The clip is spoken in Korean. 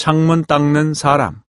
창문 닦는 사람.